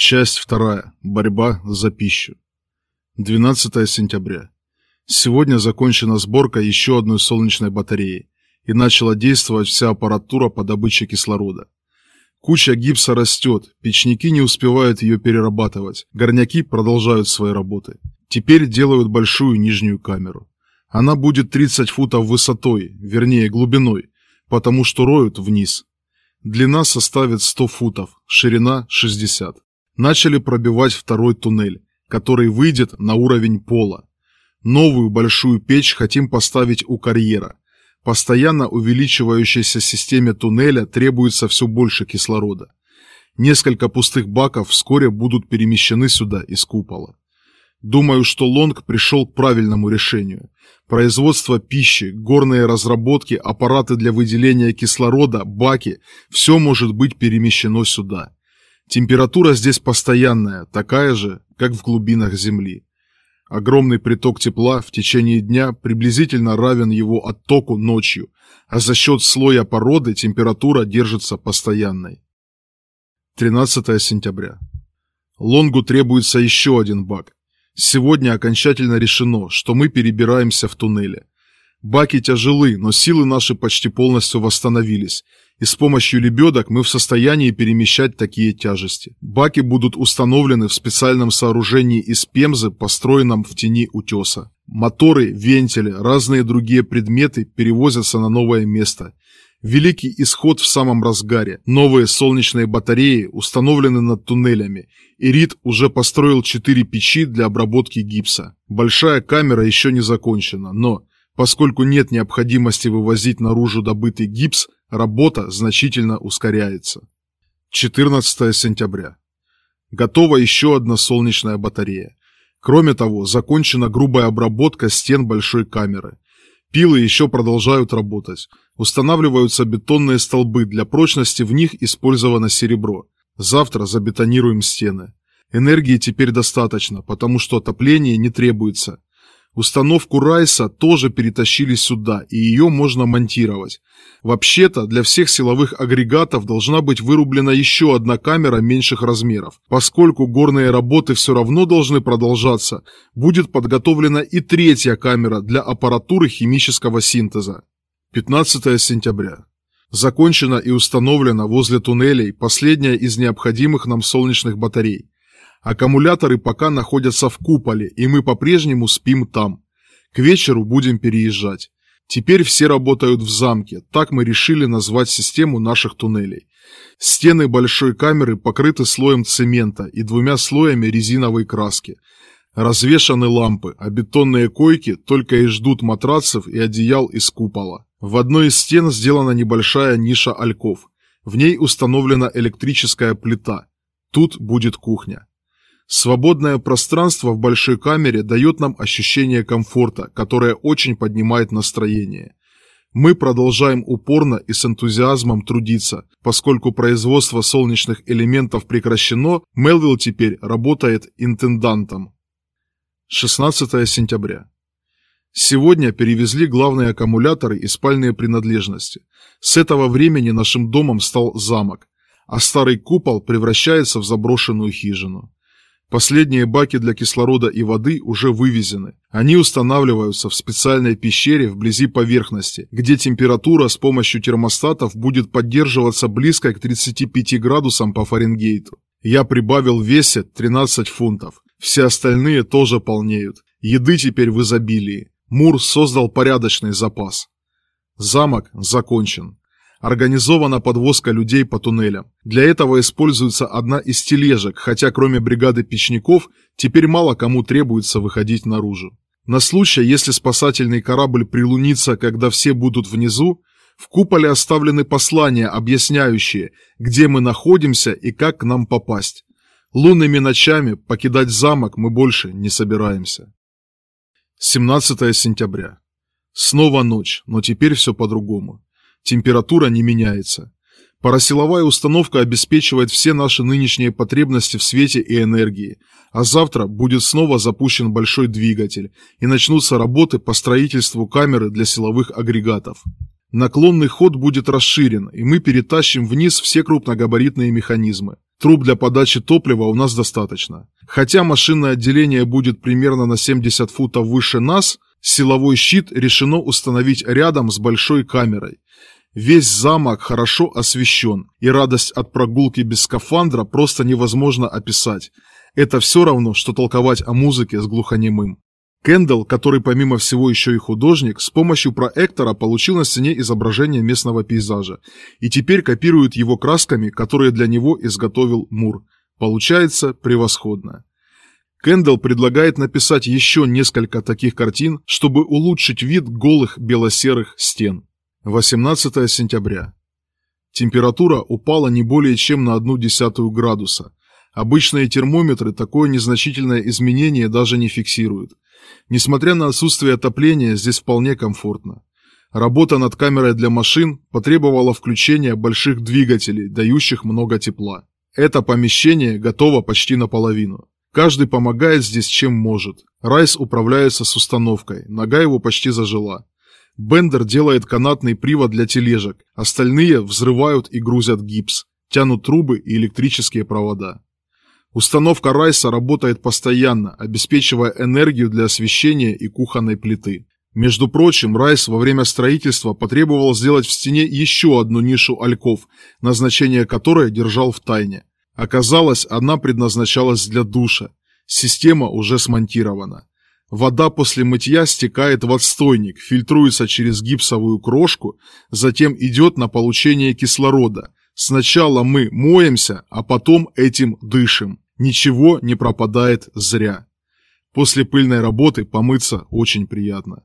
Часть вторая. Борьба за пищу. 12 сентября. Сегодня закончена сборка еще одной солнечной батареи и начала действовать вся аппаратура по добыче кислорода. Куча гипса растет, печники не успевают ее перерабатывать, горняки продолжают свои работы. Теперь делают большую нижнюю камеру. Она будет 30 футов высотой, вернее глубиной, потому что роют вниз. Длина составит 100 футов, ширина 60 начали пробивать второй туннель, который выйдет на уровень пола. Новую большую печь хотим поставить у карьера. Постоянно увеличивающейся системе туннеля требуется все больше кислорода. Несколько пустых баков вскоре будут перемещены сюда из купола. Думаю, что Лонг пришел к правильному решению. Производство пищи, горные разработки, аппараты для выделения кислорода, баки – все может быть перемещено сюда. Температура здесь постоянная, такая же, как в глубинах Земли. Огромный приток тепла в течение дня приблизительно равен его оттоку ночью, а за счет слоя породы температура держится постоянной. 13 сентября. Лонгу требуется еще один бак. Сегодня окончательно решено, что мы перебираемся в туннеле. Баки тяжелы, но силы наши почти полностью восстановились, и с помощью лебедок мы в состоянии перемещать такие тяжести. Баки будут установлены в специальном сооружении из пемзы, построенном в тени утеса. Моторы, вентили, разные другие предметы перевозятся на новое место. Великий исход в самом разгаре. Новые солнечные батареи установлены над туннелями. Ирит уже построил четыре печи для обработки гипса. Большая камера еще не закончена, но поскольку нет необходимости вывозить наружу добытый гипс, Работа значительно ускоряется. 14 сентября. Готова еще одна солнечная батарея. Кроме того, закончена грубая обработка стен большой камеры. Пилы еще продолжают работать. Устанавливаются бетонные столбы, для прочности в них использовано серебро. Завтра забетонируем стены. Энергии теперь достаточно, потому что отопление не требуется. Установку Райса тоже перетащили сюда, и ее можно монтировать. Вообще-то, для всех силовых агрегатов должна быть вырублена еще одна камера меньших размеров. Поскольку горные работы все равно должны продолжаться, будет подготовлена и третья камера для аппаратуры химического синтеза. 15 сентября. Закончена и установлена возле туннелей последняя из необходимых нам солнечных батарей. Аккумуляторы пока находятся в куполе, и мы по-прежнему спим там. К вечеру будем переезжать. Теперь все работают в замке, так мы решили назвать систему наших туннелей. Стены большой камеры покрыты слоем цемента и двумя слоями резиновой краски. Развешаны лампы, а бетонные койки только и ждут матрацев и одеял из купола. В одной из стен сделана небольшая ниша альков. В ней установлена электрическая плита. Тут будет кухня. Свободное пространство в большой камере дает нам ощущение комфорта, которое очень поднимает настроение. Мы продолжаем упорно и с энтузиазмом трудиться. Поскольку производство солнечных элементов прекращено, Мелвилл теперь работает интендантом. 16 сентября. Сегодня перевезли главные аккумуляторы и спальные принадлежности. С этого времени нашим домом стал замок, а старый купол превращается в заброшенную хижину. Последние баки для кислорода и воды уже вывезены. Они устанавливаются в специальной пещере вблизи поверхности, где температура с помощью термостатов будет поддерживаться близко к 35 градусам по Фаренгейту. Я прибавил в весе 13 фунтов. Все остальные тоже полнеют. Еды теперь в изобилии. Мур создал порядочный запас. Замок закончен. Организована подвозка людей по туннелям. Для этого используется одна из тележек, хотя кроме бригады печников, теперь мало кому требуется выходить наружу. На случай, если спасательный корабль прилунится, когда все будут внизу, в куполе оставлены послания, объясняющие, где мы находимся и как к нам попасть. Лунными ночами покидать замок мы больше не собираемся. 17 сентября. Снова ночь, но теперь все по-другому. Температура не меняется. Парасиловая установка обеспечивает все наши нынешние потребности в свете и энергии, а завтра будет снова запущен большой двигатель и начнутся работы по строительству камеры для силовых агрегатов. Наклонный ход будет расширен, и мы перетащим вниз все крупногабаритные механизмы. Труб для подачи топлива у нас достаточно. Хотя машинное отделение будет примерно на 70 футов выше нас, силовой щит решено установить рядом с большой камерой. Весь замок хорошо освещен, и радость от прогулки без скафандра просто невозможно описать. Это все равно, что толковать о музыке с глухонемым. Кендалл, который помимо всего еще и художник, с помощью проектора получил на стене изображение местного пейзажа и теперь копирует его красками, которые для него изготовил Мур. Получается превосходно. Кендалл предлагает написать еще несколько таких картин, чтобы улучшить вид голых бело-серых стен. 18 сентября. Температура упала не более чем на одну десятую градуса. Обычные термометры такое незначительное изменение даже не фиксируют. Несмотря на отсутствие отопления, здесь вполне комфортно. Работа над камерой для машин потребовала включения больших двигателей, дающих много тепла. Это помещение готово почти наполовину. Каждый помогает здесь чем может. Райс управляется с установкой, нога его почти зажила. Бендер делает канатный привод для тележек, остальные взрывают и грузят гипс, тянут трубы и электрические провода. Установка Райса работает постоянно, обеспечивая энергию для освещения и кухонной плиты. Между прочим, Райс во время строительства потребовал сделать в стене еще одну нишу альков, назначение которой держал в тайне. Оказалось, одна предназначалась для душа. Система уже смонтирована. Вода после мытья стекает в отстойник, фильтруется через гипсовую крошку, затем идет на получение кислорода, Сначала мы моемся, а потом этим дышим. Ничего не пропадает зря. После пыльной работы помыться очень приятно.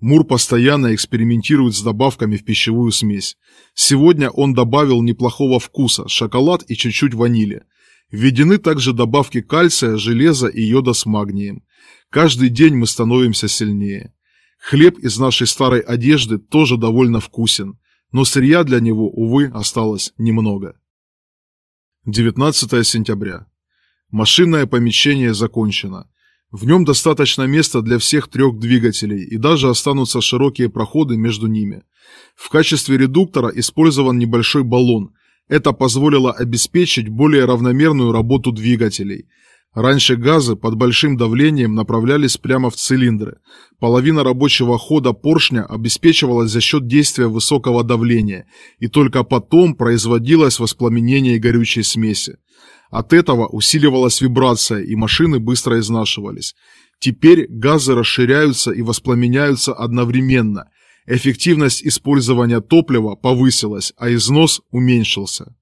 Мур постоянно экспериментирует с добавками в пищевую смесь. Сегодня он добавил неплохого вкуса, шоколад и чуть-чуть ванили. Введены также добавки кальция, железа и йода с магнием. Каждый день мы становимся сильнее. Хлеб из нашей старой одежды тоже довольно вкусен но сырья для него, увы, осталось немного. 19 сентября. Машинное помещение закончено. В нем достаточно места для всех трех двигателей и даже останутся широкие проходы между ними. В качестве редуктора использован небольшой баллон. Это позволило обеспечить более равномерную работу двигателей. Раньше газы под большим давлением направлялись прямо в цилиндры. Половина рабочего хода поршня обеспечивалась за счет действия высокого давления, и только потом производилось воспламенение горючей смеси. От этого усиливалась вибрация, и машины быстро изнашивались. Теперь газы расширяются и воспламеняются одновременно. Эффективность использования топлива повысилась, а износ уменьшился.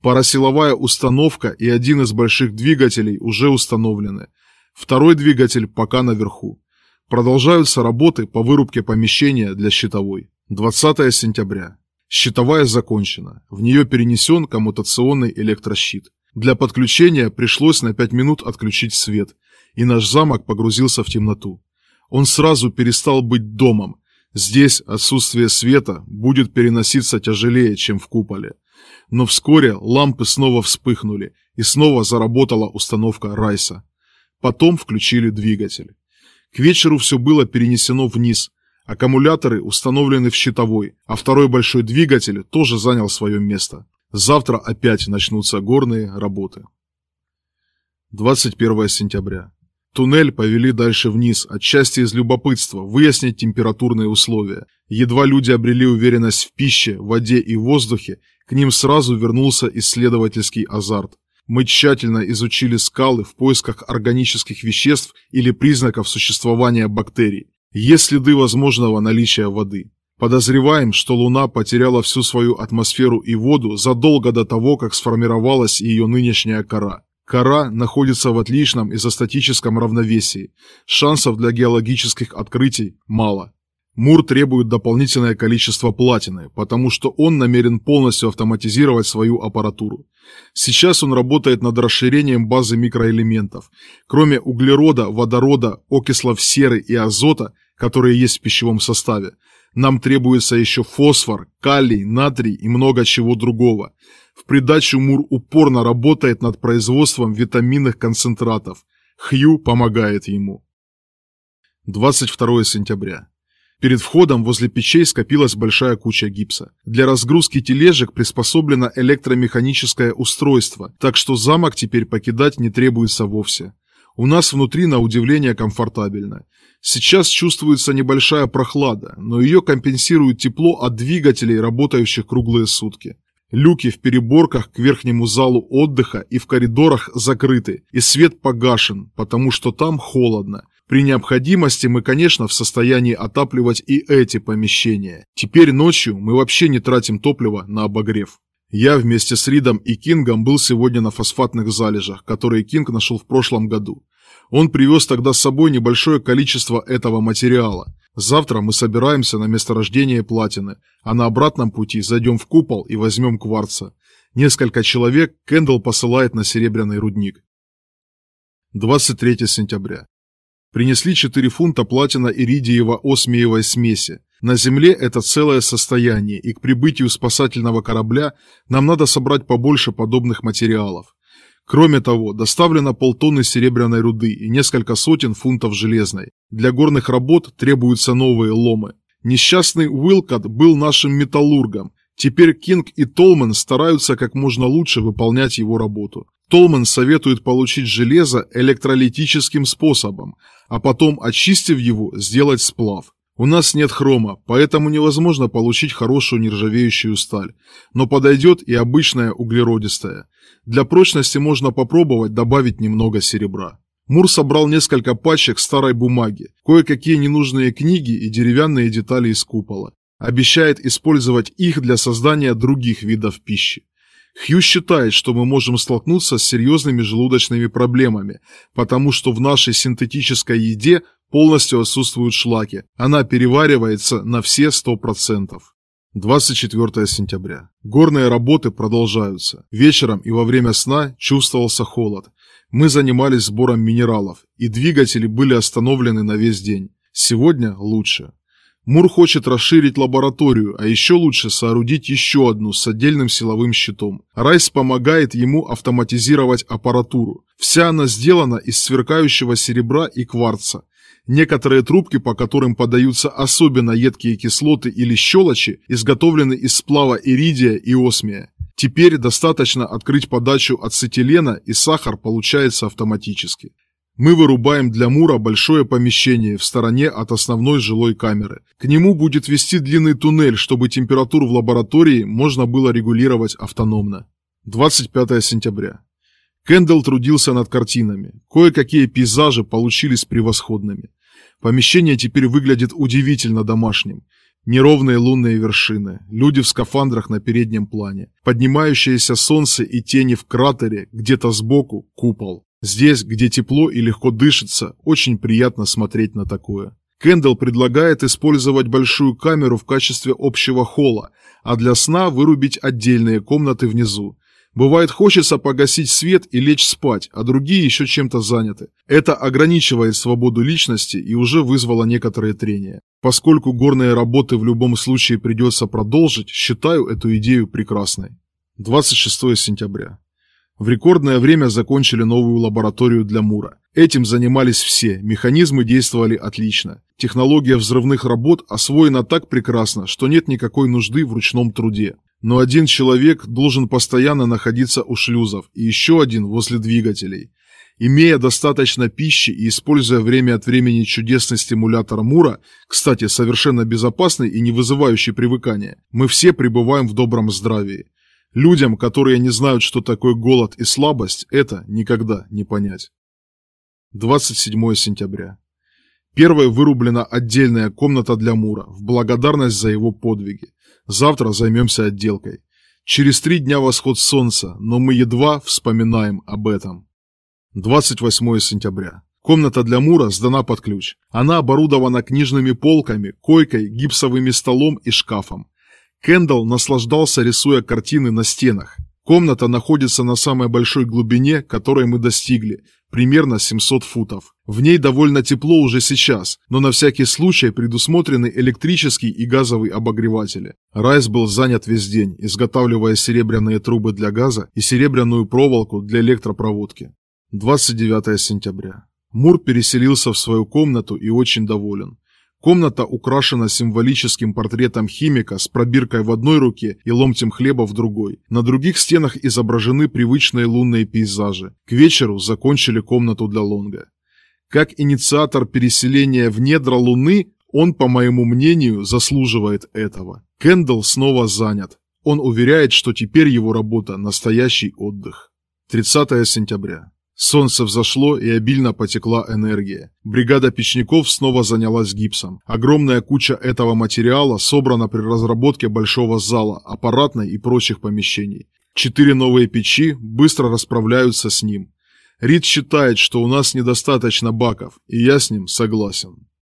Парасиловая установка и один из больших двигателей уже установлены. Второй двигатель пока наверху. Продолжаются работы по вырубке помещения для щитовой. 20 сентября. Щитовая закончена. В нее перенесен коммутационный электрощит. Для подключения пришлось на 5 минут отключить свет, и наш замок погрузился в темноту. Он сразу перестал быть домом. Здесь отсутствие света будет переноситься тяжелее, чем в куполе. Но вскоре лампы снова вспыхнули, и снова заработала установка Райса. Потом включили двигатель. К вечеру все было перенесено вниз. Аккумуляторы установлены в щитовой, а второй большой двигатель тоже занял свое место. Завтра опять начнутся горные работы. 21 сентября. Туннель повели дальше вниз, отчасти из любопытства, выяснить температурные условия. Едва люди обрели уверенность в пище, воде и воздухе, к ним сразу вернулся исследовательский азарт. Мы тщательно изучили скалы в поисках органических веществ или признаков существования бактерий. Есть следы возможного наличия воды. Подозреваем, что Луна потеряла всю свою атмосферу и воду задолго до того, как сформировалась ее нынешняя кора. Кора находится в отличном изостатическом равновесии. Шансов для геологических открытий мало. Мур требует дополнительное количество платины, потому что он намерен полностью автоматизировать свою аппаратуру. Сейчас он работает над расширением базы микроэлементов. Кроме углерода, водорода, окислов серы и азота, которые есть в пищевом составе, нам требуется еще фосфор, калий, натрий и много чего другого. В придачу Мур упорно работает над производством витаминных концентратов. Хью помогает ему. 22 сентября. Перед входом возле печей скопилась большая куча гипса. Для разгрузки тележек приспособлено электромеханическое устройство, так что замок теперь покидать не требуется вовсе. У нас внутри, на удивление, комфортабельно. Сейчас чувствуется небольшая прохлада, но ее компенсирует тепло от двигателей, работающих круглые сутки. Люки в переборках к верхнему залу отдыха и в коридорах закрыты, и свет погашен, потому что там холодно. При необходимости мы, конечно, в состоянии отапливать и эти помещения. Теперь ночью мы вообще не тратим топливо на обогрев. Я вместе с Ридом и Кингом был сегодня на фосфатных залежах, которые Кинг нашел в прошлом году. Он привез тогда с собой небольшое количество этого материала. Завтра мы собираемся на месторождение платины, а на обратном пути зайдем в купол и возьмем кварца. Несколько человек Кендалл посылает на серебряный рудник. 23 сентября. Принесли 4 фунта платина-иридиево-осмиевой смеси. На Земле это целое состояние, и к прибытию спасательного корабля нам надо собрать побольше подобных материалов. Кроме того, доставлено полтонны серебряной руды и несколько сотен фунтов железной. Для горных работ требуются новые ломы. Несчастный Уилкот был нашим металлургом. Теперь Кинг и Толман стараются как можно лучше выполнять его работу. Толман советует получить железо электролитическим способом, а потом, очистив его, сделать сплав. У нас нет хрома, поэтому невозможно получить хорошую нержавеющую сталь, но подойдет и обычная углеродистая. Для прочности можно попробовать добавить немного серебра. Мур собрал несколько пачек старой бумаги, кое-какие ненужные книги и деревянные детали из купола. Обещает использовать их для создания других видов пищи. Хью считает, что мы можем столкнуться с серьезными желудочными проблемами, потому что в нашей синтетической еде полностью отсутствуют шлаки. Она переваривается на все 100%. 24 сентября. Горные работы продолжаются. Вечером и во время сна чувствовался холод. Мы занимались сбором минералов, и двигатели были остановлены на весь день. Сегодня лучше. Мур хочет расширить лабораторию, а еще лучше соорудить еще одну с отдельным силовым щитом. Райс помогает ему автоматизировать аппаратуру. Вся она сделана из сверкающего серебра и кварца. Некоторые трубки, по которым подаются особенно едкие кислоты или щелочи, изготовлены из сплава иридия и осмия. Теперь достаточно открыть подачу ацетилена и сахар получается автоматически. Мы вырубаем для Мура большое помещение в стороне от основной жилой камеры. К нему будет вести длинный туннель, чтобы температуру в лаборатории можно было регулировать автономно. 25 сентября. Кендалл трудился над картинами. Кое-какие пейзажи получились превосходными. Помещение теперь выглядит удивительно домашним. Неровные лунные вершины, люди в скафандрах на переднем плане, поднимающееся солнце и тени в кратере, где-то сбоку купол. Здесь, где тепло и легко дышится, очень приятно смотреть на такое. Кендалл предлагает использовать большую камеру в качестве общего холла, а для сна вырубить отдельные комнаты внизу. Бывает хочется погасить свет и лечь спать, а другие еще чем-то заняты. Это ограничивает свободу личности и уже вызвало некоторые трения. Поскольку горные работы в любом случае придется продолжить, считаю эту идею прекрасной. 26 сентября. В рекордное время закончили новую лабораторию для Мура. Этим занимались все, механизмы действовали отлично. Технология взрывных работ освоена так прекрасно, что нет никакой нужды в ручном труде. Но один человек должен постоянно находиться у шлюзов, и еще один возле двигателей. Имея достаточно пищи и используя время от времени чудесный стимулятор Мура, кстати, совершенно безопасный и не вызывающий привыкания, мы все пребываем в добром здравии. Людям, которые не знают, что такое голод и слабость, это никогда не понять. 27 сентября. Первой вырублена отдельная комната для Мура, в благодарность за его подвиги. Завтра займемся отделкой. Через три дня восход солнца, но мы едва вспоминаем об этом. 28 сентября. Комната для Мура сдана под ключ. Она оборудована книжными полками, койкой, гипсовыми столом и шкафом. Кендалл наслаждался, рисуя картины на стенах. Комната находится на самой большой глубине, которой мы достигли, примерно 700 футов. В ней довольно тепло уже сейчас, но на всякий случай предусмотрены электрический и газовый обогреватели. Райс был занят весь день, изготавливая серебряные трубы для газа и серебряную проволоку для электропроводки. 29 сентября. Мур переселился в свою комнату и очень доволен. Комната украшена символическим портретом химика с пробиркой в одной руке и ломтем хлеба в другой. На других стенах изображены привычные лунные пейзажи. К вечеру закончили комнату для Лонга. Как инициатор переселения в недра Луны, он, по моему мнению, заслуживает этого. Кендалл снова занят. Он уверяет, что теперь его работа – настоящий отдых. 30 сентября. Солнце взошло и обильно потекла энергия. Бригада печников снова занялась гипсом. Огромная куча этого материала собрана при разработке большого зала, аппаратной и прочих помещений. Четыре новые печи быстро расправляются с ним. Рид считает, что у нас недостаточно баков, и я с ним согласен.